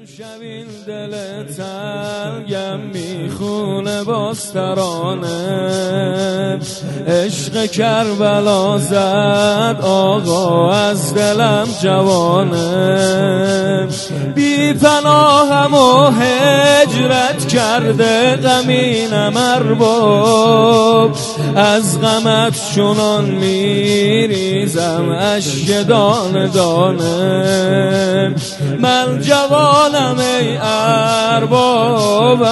امشب این دل تنگم می‌خونه باسترانه عشق کربلا زد آقا از دلم جوانه. بی پناهم و هجرت کرده غمینم ارباب از غمت چونان میریزم اشک دانه دانه. من جوانم ای اربابم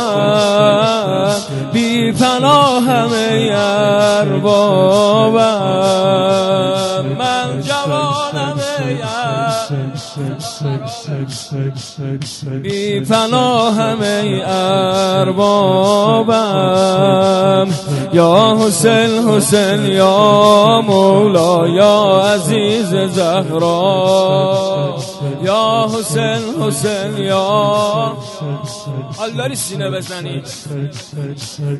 بی پناهم ای اربابم بی پناهم ای اربابم. یا حسین حسین یا مولا یا عزیز زهرا. یا حسین حسین یا حال سینه بزنی.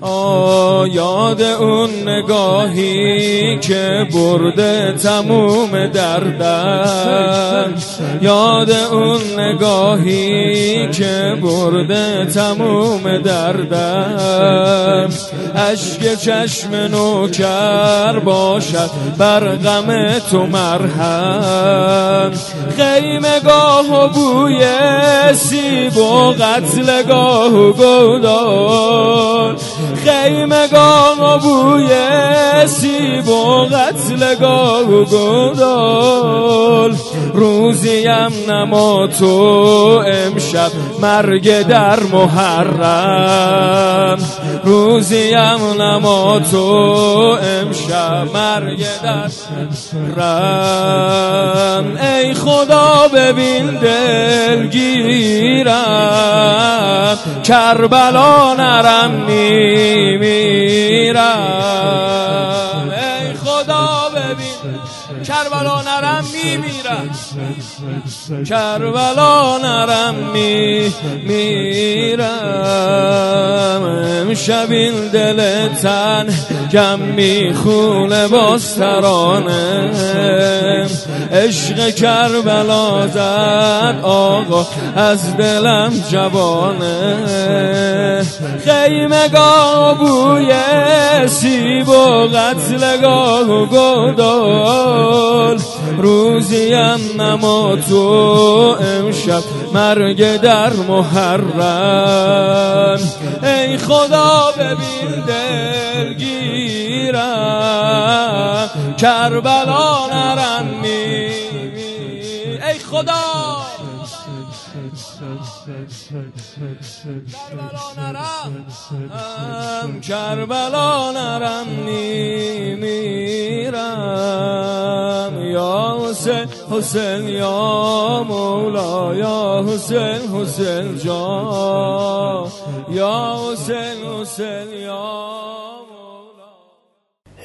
آه یاد اون نگاهی که برده تموم دردن یاد اون نگاهی که برده تموم دردن اشک چشم نوکر باشد بر غم تو مرهم. خیمه گاه و بوی سیب و قتل گاه و گودال. خیمه گاه و بوی سیب و قتل گاه و گودال روزیم نما تو امشب مرگ در محرم. روزیم نما تو امشب مرگ در رم ای خدا ببین دلگیرم کربلا نرم کربلا نرم میمیرم. کربلا نرم میمیرم. امشب این دل تن کم می‌خونه باسترانه عشق کربلا زد آقا از دلم جوانه. خیمگاه بوی سیب و قتلگاه و گدال. روزیم نما تو امشب مرگ در محرم. ای خدا ببین دلگیرم کربلا نرم می ای خدا. کربلا نرم میمیرم یا حسین حسین یا مولا یا حسین حسین جا یا حسین حسین یا